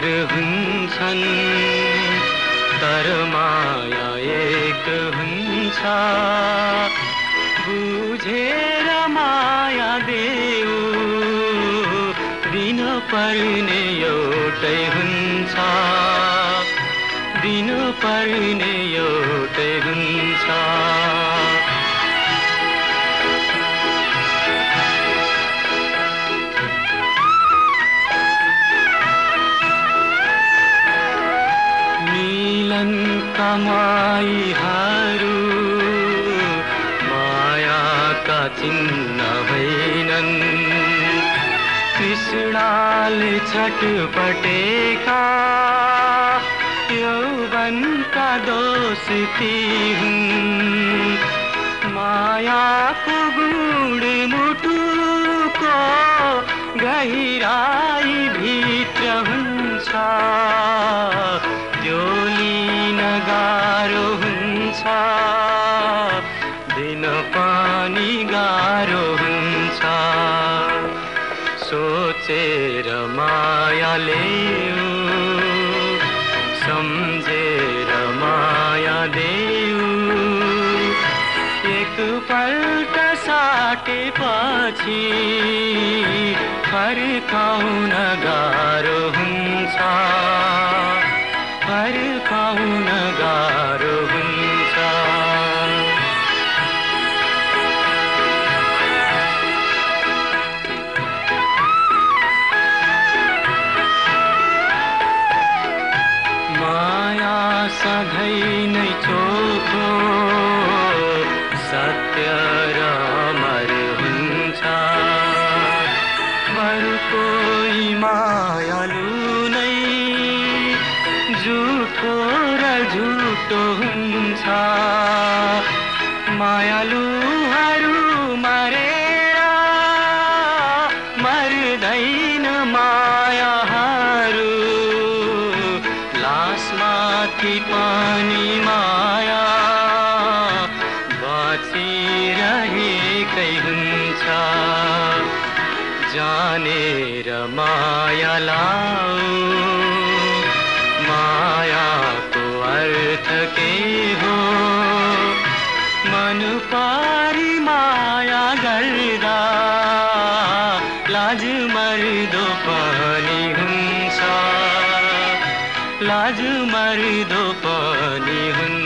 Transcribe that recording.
पर हुन्छन्। तर माया एक हुन्छ। बुझेर माया देऊ दिन पर्ने एउटै हुन्छ। दिन पर्ने एउटै हुन्छ। कमाईहरू मायाका चिन्ह होइनन् कृष्णले छटपटेका यौवनका दोष ती हुन् मायाको गुण मुटुको गहिराई हुन्छ दिन पानी गाह्रो हुन्छ सोचेर मायाले सम्झेर माया देऊ एकपल्ट साटेपछि फर्काउन गाह्रो हुन्छ फर्काउन गाह्रो हुन्छ माया सधैँ नै चोखो सत्य र अमर हुन्छ बरु कोही मायालु झुठो र झुटो हुन्छ मायालुहरू मरेर मर्दैन मायाहरू। लासमाथि पानी माया बाँचिरहेकै हुन्छ। जानेर माया लाऊ सके हो। मन पारी माया गर्दा, लाज मर दो पानी हंसा। लाज मर दो पानी हुंसा।